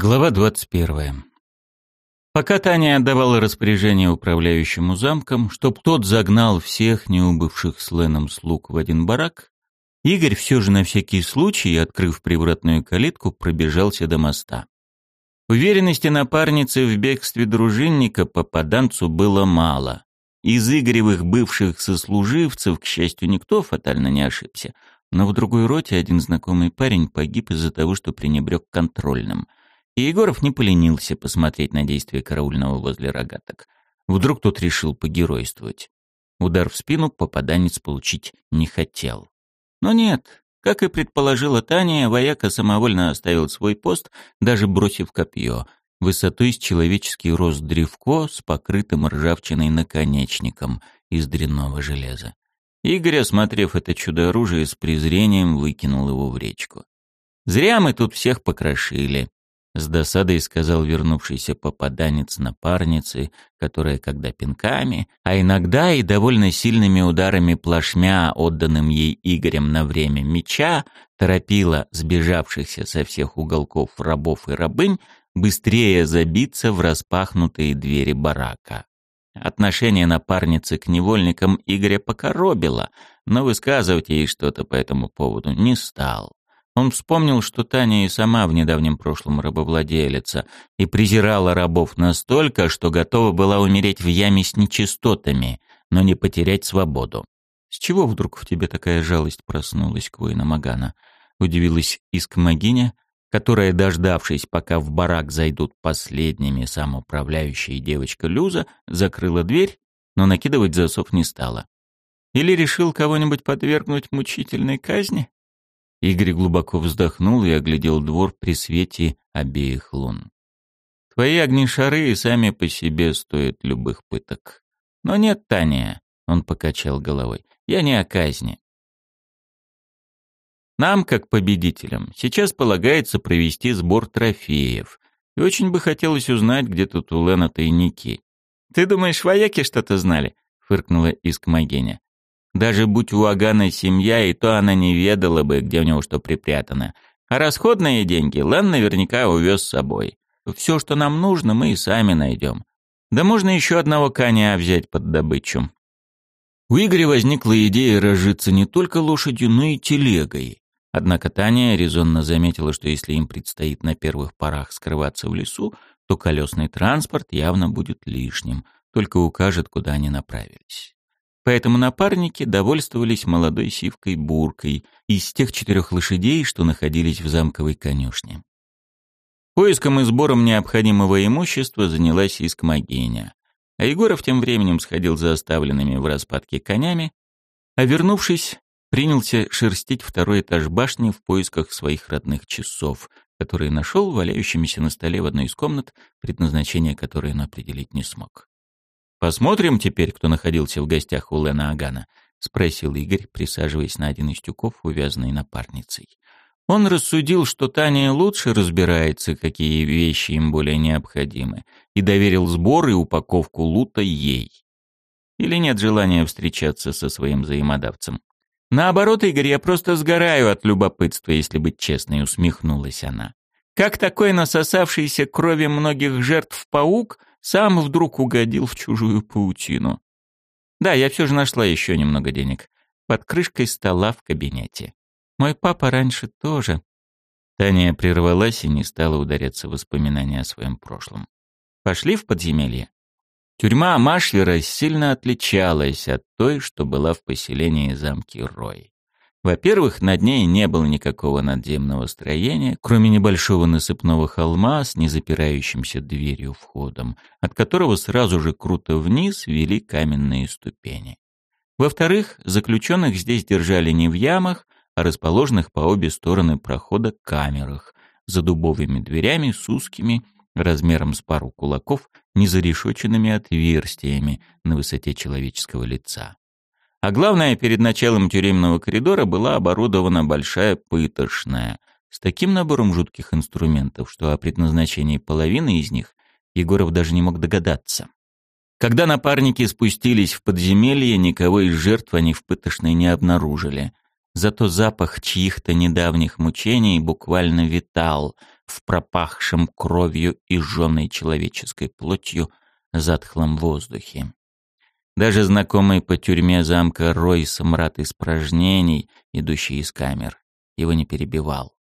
Глава 21. Пока Таня отдавала распоряжение управляющему замком, чтоб тот загнал всех неубывших с Леном слуг в один барак, Игорь все же на всякий случай, открыв привратную калитку, пробежался до моста. Уверенности напарницы в бегстве дружинника попаданцу было мало. Из Игоревых бывших сослуживцев, к счастью, никто фатально не ошибся, но в другой роте один знакомый парень погиб из-за того, что пренебрег контрольным — и Егоров не поленился посмотреть на действия караульного возле рогаток. Вдруг тот решил погеройствовать. Удар в спину попаданец получить не хотел. Но нет, как и предположила Таня, вояка самовольно оставил свой пост, даже бросив копье, высотой с человеческий рост древко с покрытым ржавчиной наконечником из дрянного железа. Игорь, осмотрев это чудо-оружие, с презрением выкинул его в речку. «Зря мы тут всех покрошили. С досадой сказал вернувшийся попаданец напарницы, которая когда пинками, а иногда и довольно сильными ударами плашмя, отданным ей Игорем на время меча, торопила сбежавшихся со всех уголков рабов и рабынь быстрее забиться в распахнутые двери барака. Отношение напарницы к невольникам Игоря покоробило, но высказывать ей что-то по этому поводу не стал. Он вспомнил, что Таня и сама в недавнем прошлом рабовладелица и презирала рабов настолько, что готова была умереть в яме с нечистотами, но не потерять свободу. «С чего вдруг в тебе такая жалость проснулась к воинам Агана?» — удивилась Искмогиня, которая, дождавшись, пока в барак зайдут последними самоуправляющая девочка Люза, закрыла дверь, но накидывать засов не стала. «Или решил кого-нибудь подвергнуть мучительной казни?» Игорь глубоко вздохнул и оглядел двор при свете обеих лун. Твои огнешары и сами по себе стоят любых пыток. Но нет, Таня, он покачал головой. Я не о казни. Нам, как победителям, сейчас полагается провести сбор трофеев. И очень бы хотелось узнать, где тут у Лена тайники. Ты думаешь, вояки что-то знали? фыркнула Искмогеня. Даже будь у Агана семья, и то она не ведала бы, где у него что припрятано. А расходные деньги Лэн наверняка увез с собой. Все, что нам нужно, мы и сами найдем. Да можно еще одного коня взять под добычу. У Игоря возникла идея разжиться не только лошадью, но и телегой. Однако Таня резонно заметила, что если им предстоит на первых порах скрываться в лесу, то колесный транспорт явно будет лишним, только укажет, куда они направились. Поэтому напарники довольствовались молодой сивкой-буркой из тех четырех лошадей, что находились в замковой конюшне. Поиском и сбором необходимого имущества занялась Искмогеня. А Егоров тем временем сходил за оставленными в распадке конями, а вернувшись, принялся шерстить второй этаж башни в поисках своих родных часов, которые нашел валяющимися на столе в одной из комнат, предназначение которой он определить не смог. «Посмотрим теперь, кто находился в гостях у Лена Агана», — спросил Игорь, присаживаясь на один из тюков, увязанный напарницей. Он рассудил, что Таня лучше разбирается, какие вещи им более необходимы, и доверил сбор и упаковку лута ей. Или нет желания встречаться со своим взаимодавцем? Наоборот, Игорь, я просто сгораю от любопытства, если быть честной, усмехнулась она. Как такой насосавшийся крови многих жертв паук сам вдруг угодил в чужую паутину. Да, я все же нашла еще немного денег. Под крышкой стола в кабинете. Мой папа раньше тоже. Таня прервалась и не стала ударяться в воспоминания о своем прошлом. Пошли в подземелье. Тюрьма Машлера сильно отличалась от той, что была в поселении замки Рой. Во-первых, над ней не было никакого надземного строения, кроме небольшого насыпного холма с незапирающимся дверью входом, от которого сразу же круто вниз вели каменные ступени. Во-вторых, заключенных здесь держали не в ямах, а расположенных по обе стороны прохода камерах, за дубовыми дверями с узкими, размером с пару кулаков, незарешоченными отверстиями на высоте человеческого лица. А главное, перед началом тюремного коридора была оборудована большая пытошная с таким набором жутких инструментов, что о предназначении половины из них Егоров даже не мог догадаться. Когда напарники спустились в подземелье, никого из жертв они в пытошной не обнаружили. Зато запах чьих-то недавних мучений буквально витал в пропахшем кровью и жженой человеческой плотью затхлом воздухе. Даже знакомый по тюрьме замка Рой смрад испражнений, идущий из камер, его не перебивал.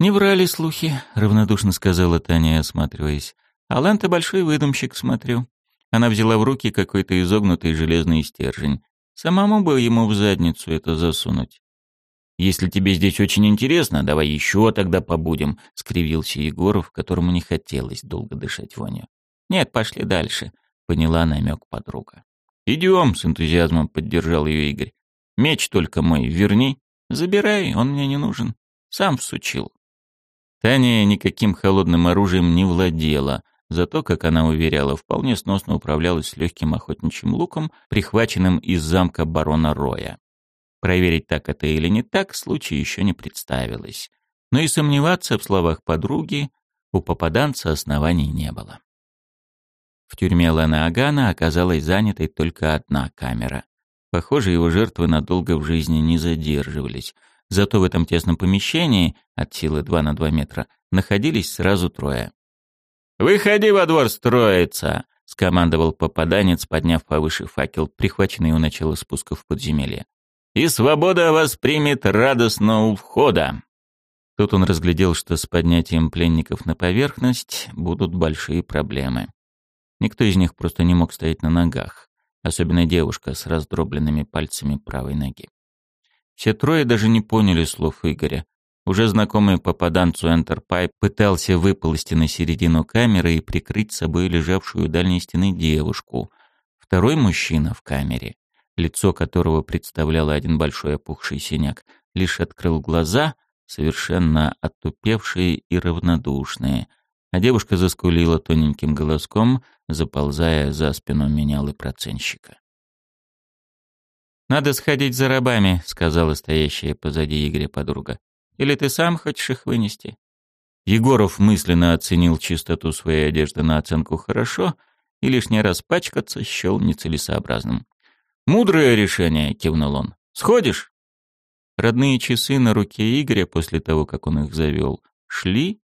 «Не врали слухи», — равнодушно сказала Таня, осматриваясь. «А Лента большой выдумщик, смотрю». Она взяла в руки какой-то изогнутый железный стержень. Самому бы ему в задницу это засунуть. «Если тебе здесь очень интересно, давай еще тогда побудем», — скривился Егоров, которому не хотелось долго дышать вонью. «Нет, пошли дальше», — поняла намек подруга. «Идем», — с энтузиазмом поддержал ее Игорь. «Меч только мой верни. Забирай, он мне не нужен. Сам всучил». Таня никаким холодным оружием не владела, зато, как она уверяла, вполне сносно управлялась легким охотничьим луком, прихваченным из замка барона Роя. Проверить, так это или не так, случая еще не представилось. Но и сомневаться в словах подруги у попаданца оснований не было. В тюрьме Лена Агана оказалась занятой только одна камера. Похоже, его жертвы надолго в жизни не задерживались. Зато в этом тесном помещении, от силы 2 на 2 метра, находились сразу трое. «Выходи во двор строиться!» — скомандовал попаданец, подняв повыше факел, прихваченный у начала спуска в подземелье. «И свобода вас примет радостно у входа!» Тут он разглядел, что с поднятием пленников на поверхность будут большие проблемы. Никто из них просто не мог стоять на ногах, особенно девушка с раздробленными пальцами правой ноги. Все трое даже не поняли слов Игоря. Уже знакомый попаданцу Энтерпай пытался выползти на середину камеры и прикрыть собой лежавшую у дальней стены девушку. Второй мужчина в камере, лицо которого представляло один большой опухший синяк, лишь открыл глаза, совершенно оттупевшие и равнодушные, а девушка заскулила тоненьким голоском, заползая за спину менялы проценщика. «Надо сходить за рабами», — сказала стоящая позади Игоря подруга. «Или ты сам хочешь их вынести?» Егоров мысленно оценил чистоту своей одежды на оценку «хорошо» и лишний раз пачкаться счел нецелесообразным. «Мудрое решение», — кивнул он. «Сходишь?» Родные часы на руке Игоря после того, как он их завел, шли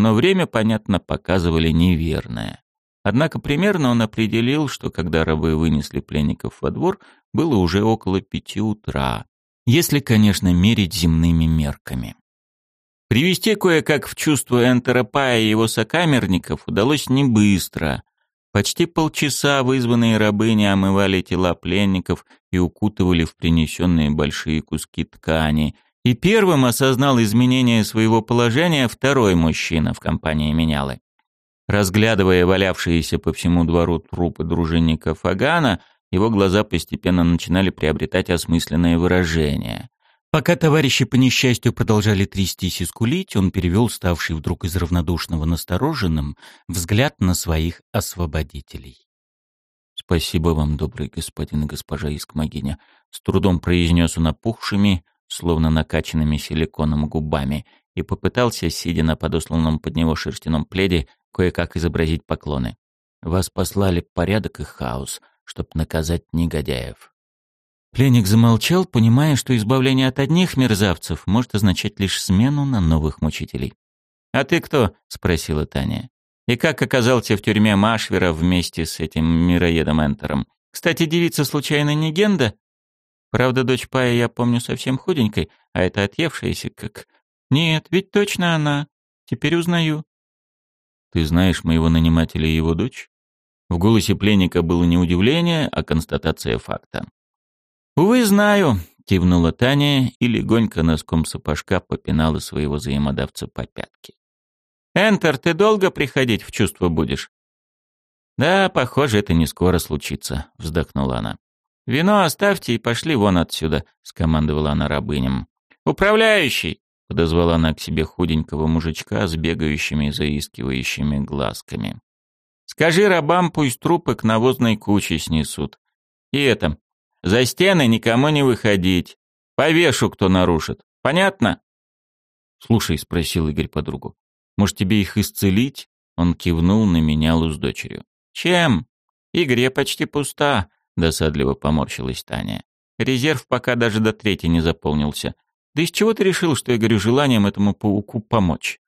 но время, понятно, показывали неверное. Однако примерно он определил, что когда рабы вынесли пленников во двор, было уже около пяти утра, если, конечно, мерить земными мерками. Привести кое-как в чувство Энтеропая и его сокамерников удалось не быстро. Почти полчаса вызванные рабыни омывали тела пленников и укутывали в принесенные большие куски ткани – и первым осознал изменение своего положения второй мужчина в компании менялы. Разглядывая валявшиеся по всему двору трупы дружинника Фагана, его глаза постепенно начинали приобретать осмысленное выражение. Пока товарищи по несчастью продолжали трястись и скулить, он перевел ставший вдруг из равнодушного настороженным взгляд на своих освободителей. «Спасибо вам, добрый господин и госпожа Искмогиня», — с трудом произнес он опухшими, словно накачанными силиконом губами, и попытался, сидя на подосланном под него шерстяном пледе, кое-как изобразить поклоны. «Вас послали порядок и хаос, чтоб наказать негодяев». Пленник замолчал, понимая, что избавление от одних мерзавцев может означать лишь смену на новых мучителей. «А ты кто?» — спросила Таня. «И как оказался в тюрьме Машвера вместе с этим мироедом Энтером? Кстати, девица случайно не Генда?» Правда, дочь Пая я помню совсем худенькой, а это отъевшаяся как... Нет, ведь точно она. Теперь узнаю. Ты знаешь моего нанимателя и его дочь? В голосе пленника было не удивление, а констатация факта. «Увы, знаю», — кивнула Таня и легонько носком сапожка попинала своего взаимодавца по пятке. «Энтер, ты долго приходить в чувство будешь?» «Да, похоже, это не скоро случится», — вздохнула она. «Вино оставьте и пошли вон отсюда», — скомандовала она рабыням. «Управляющий!» — подозвала она к себе худенького мужичка с бегающими и заискивающими глазками. «Скажи рабам, пусть трупы к навозной куче снесут. И это, за стены никому не выходить. Повешу, кто нарушит. Понятно?» «Слушай», — спросил Игорь подругу, — «может, тебе их исцелить?» Он кивнул на менялу с дочерью. «Чем? Игорь, я почти пуста. — досадливо поморщилась Таня. Резерв пока даже до трети не заполнился. Да из чего ты решил, что я горю желанием этому пауку помочь?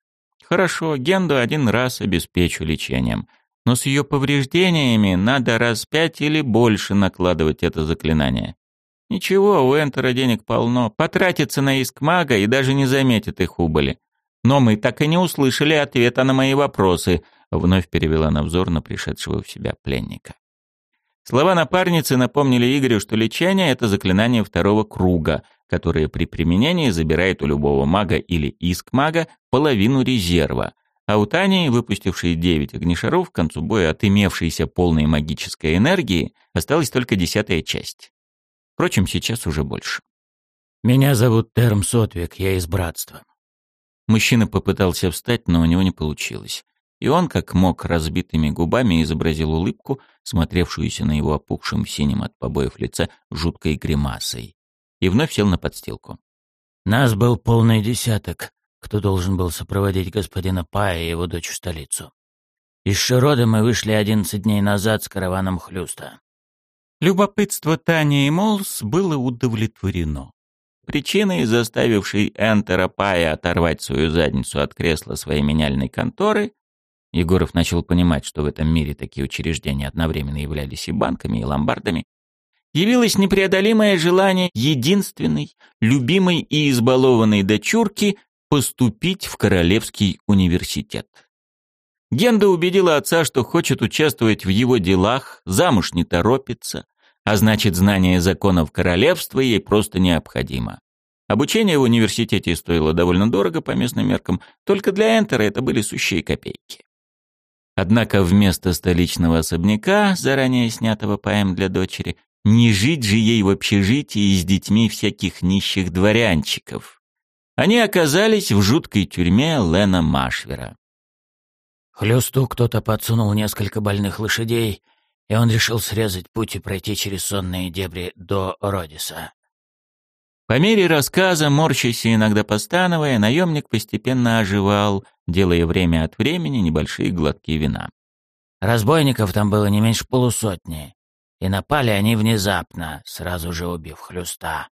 Хорошо, Генду один раз обеспечу лечением. Но с ее повреждениями надо раз пять или больше накладывать это заклинание. Ничего, у Энтера денег полно. Потратится на иск мага и даже не заметит их убыли. Но мы так и не услышали ответа на мои вопросы, вновь перевела на взор на пришедшего в себя пленника. Слова напарницы напомнили Игорю, что лечение — это заклинание второго круга, которое при применении забирает у любого мага или иск мага половину резерва, а у Тани, выпустившей девять огнешаров, к концу боя от имевшейся полной магической энергии, осталась только десятая часть. Впрочем, сейчас уже больше. «Меня зовут Терм Сотвик, я из Братства». Мужчина попытался встать, но у него не получилось и он, как мог, разбитыми губами изобразил улыбку, смотревшуюся на его опухшем синим от побоев лице жуткой гримасой, и вновь сел на подстилку. «Нас был полный десяток, кто должен был сопроводить господина Пая и его дочь в столицу. Из Широда мы вышли одиннадцать дней назад с караваном хлюста». Любопытство Тани и Молс было удовлетворено. Причиной, заставившей Энтера Пая оторвать свою задницу от кресла своей меняльной конторы, Егоров начал понимать, что в этом мире такие учреждения одновременно являлись и банками, и ломбардами. Явилось непреодолимое желание единственной, любимой и избалованной дочурки поступить в Королевский университет. Генда убедила отца, что хочет участвовать в его делах, замуж не торопится, а значит, знание законов королевства ей просто необходимо. Обучение в университете стоило довольно дорого по местным меркам, только для Энтера это были сущие копейки. Однако вместо столичного особняка, заранее снятого поэм для дочери, не жить же ей в общежитии с детьми всяких нищих дворянчиков. Они оказались в жуткой тюрьме Лена Машвера. Хлёсту кто-то подсунул несколько больных лошадей, и он решил срезать путь и пройти через сонные дебри до Родиса. По мере рассказа, морщась и иногда постановая, наемник постепенно оживал, делая время от времени небольшие глотки вина. Разбойников там было не меньше полусотни, и напали они внезапно, сразу же убив хлюста.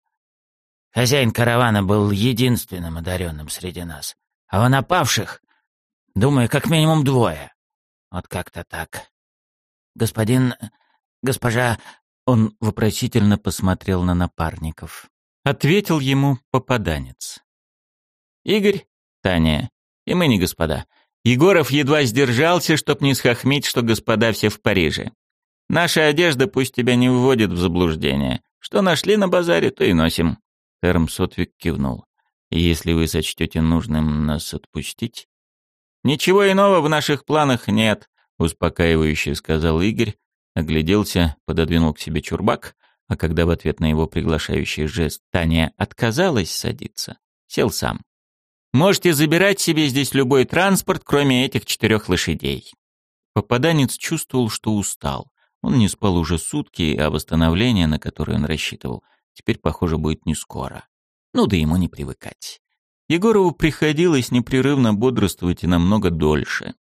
Хозяин каравана был единственным одаренным среди нас, а у напавших, думаю, как минимум двое. Вот как-то так. Господин... госпожа... Он вопросительно посмотрел на напарников. Ответил ему попаданец. «Игорь, Таня, и мы не господа. Егоров едва сдержался, чтоб не схохмить, что господа все в Париже. Наша одежда пусть тебя не вводит в заблуждение. Что нашли на базаре, то и носим». Терм Сотвик кивнул. «Если вы сочтете нужным нас отпустить...» «Ничего иного в наших планах нет», — успокаивающе сказал Игорь, огляделся, пододвинул к себе чурбак, а когда в ответ на его приглашающий жест Таня отказалась садиться, сел сам. «Можете забирать себе здесь любой транспорт, кроме этих четырех лошадей». Попаданец чувствовал, что устал. Он не спал уже сутки, а восстановление, на которое он рассчитывал, теперь, похоже, будет не скоро. Ну да ему не привыкать. Егорову приходилось непрерывно бодрствовать и намного дольше.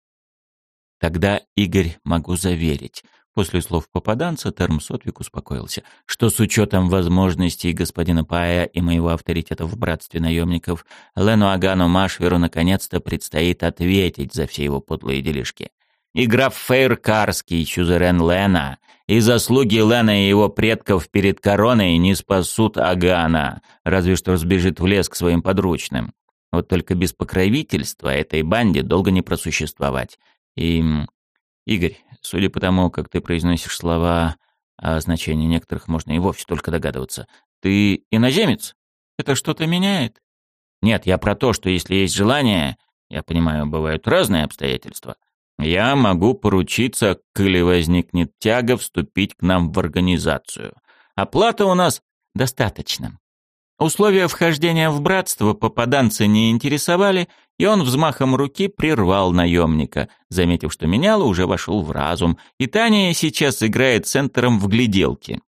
Тогда, Игорь, могу заверить, После слов попаданца Терм успокоился, что с учетом возможностей господина Пая и моего авторитета в братстве наемников, Лену Агану Машверу наконец-то предстоит ответить за все его подлые делишки. И граф Фейркарский, сюзерен Лена, и заслуги Лена и его предков перед короной не спасут Агана, разве что сбежит в лес к своим подручным. Вот только без покровительства этой банде долго не просуществовать. И Игорь, судя по тому, как ты произносишь слова, о значении некоторых можно и вовсе только догадываться. Ты иноземец? Это что-то меняет? Нет, я про то, что если есть желание, я понимаю, бывают разные обстоятельства, я могу поручиться, коли возникнет тяга, вступить к нам в организацию. Оплата у нас достаточно. Условия вхождения в братство попаданца не интересовали, и он взмахом руки прервал наемника, заметив, что меняло уже вошел в разум, и Таня сейчас играет центром в гляделке.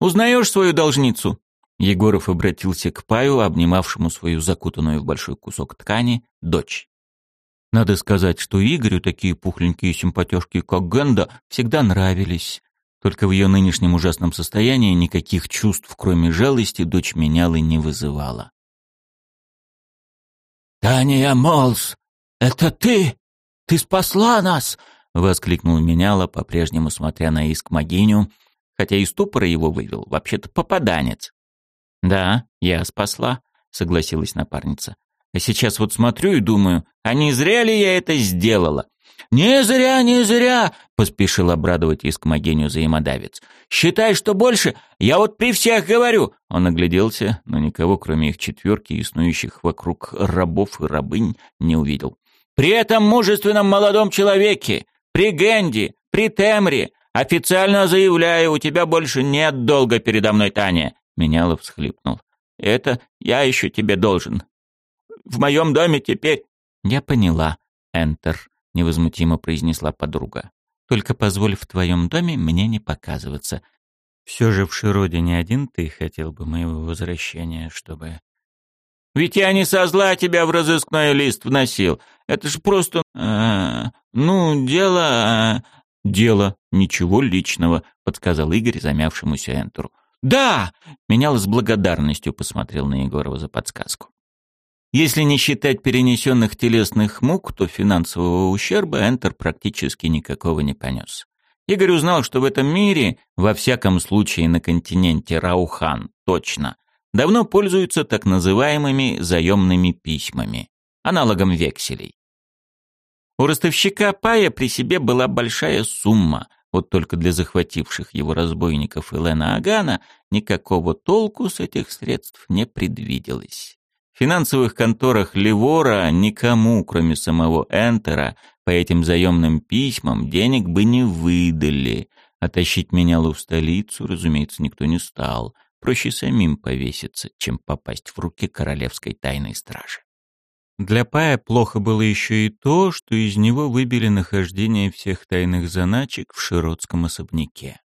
«Узнаешь свою должницу?» Егоров обратился к Паю, обнимавшему свою закутанную в большой кусок ткани, дочь. Надо сказать, что Игорю такие пухленькие симпатяшки, как Генда, всегда нравились. Только в ее нынешнем ужасном состоянии никаких чувств, кроме жалости, дочь меняла не вызывала. «Таня Молс, это ты? Ты спасла нас!» — воскликнул меняла, по-прежнему смотря на иск могиню, хотя из ступора его вывел, вообще-то попаданец. «Да, я спасла», — согласилась напарница. «А сейчас вот смотрю и думаю, а не зря ли я это сделала? «Не зря, не зря!» — поспешил обрадовать искмогению взаимодавец. «Считай, что больше. Я вот при всех говорю!» Он огляделся, но никого, кроме их четверки и снующих вокруг рабов и рабынь, не увидел. «При этом мужественном молодом человеке, при Генди, при Темре, официально заявляю, у тебя больше нет долга передо мной, Таня!» Менялов всхлипнул. «Это я еще тебе должен. В моем доме теперь...» «Я поняла, Энтер», невозмутимо произнесла подруга. Только позволь в твоем доме мне не показываться. Все же в Широде не один ты хотел бы моего возвращения, чтобы... Ведь я не со зла тебя в разыскной лист вносил. Это ж просто... Э, ну, дело... Э, дело, ничего личного, подсказал Игорь замявшемуся Энтуру. «Да!» — менял с благодарностью посмотрел на Егорова за подсказку. Если не считать перенесенных телесных мук, то финансового ущерба Энтер практически никакого не понес. Игорь узнал, что в этом мире, во всяком случае на континенте Раухан, точно, давно пользуются так называемыми заемными письмами, аналогом векселей. У ростовщика Пая при себе была большая сумма, вот только для захвативших его разбойников Элена Агана никакого толку с этих средств не предвиделось. Финансовых конторах Ливора никому, кроме самого Энтера, по этим заемным письмам денег бы не выдали. А тащить менялу в столицу, разумеется, никто не стал. Проще самим повеситься, чем попасть в руки королевской тайной стражи. Для Пая плохо было еще и то, что из него выбили нахождение всех тайных заначек в Широтском особняке.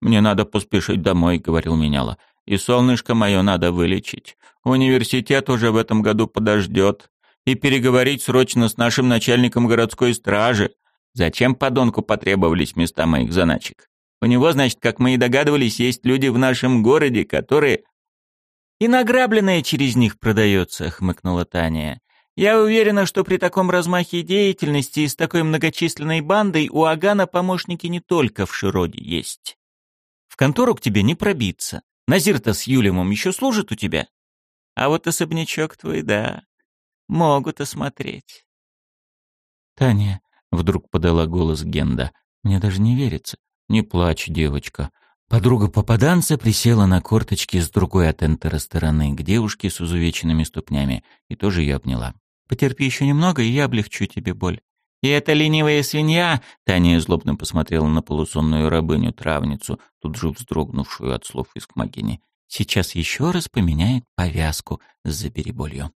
«Мне надо поспешить домой», — говорил меняла. «И солнышко мое надо вылечить. Университет уже в этом году подождет. И переговорить срочно с нашим начальником городской стражи. Зачем подонку потребовались места моих заначек? У него, значит, как мы и догадывались, есть люди в нашем городе, которые... «И награбленное через них продается», — хмыкнула Таня. «Я уверена, что при таком размахе деятельности и с такой многочисленной бандой у Агана помощники не только в Широде есть. В контору к тебе не пробиться. Назир-то с Юлемом еще служит у тебя?» А вот особнячок твой, да, могут осмотреть. Таня, вдруг подала голос Генда, мне даже не верится. Не плачь, девочка. Подруга попаданца присела на корточки с другой от Энтера стороны, к девушке с изувеченными ступнями, и тоже ее обняла. «Потерпи еще немного, и я облегчу тебе боль». «И эта ленивая свинья!» — Таня злобно посмотрела на полусонную рабыню-травницу, тут же вздрогнувшую от слов из Кмагини. Сейчас еще раз поменяет повязку с забереболью.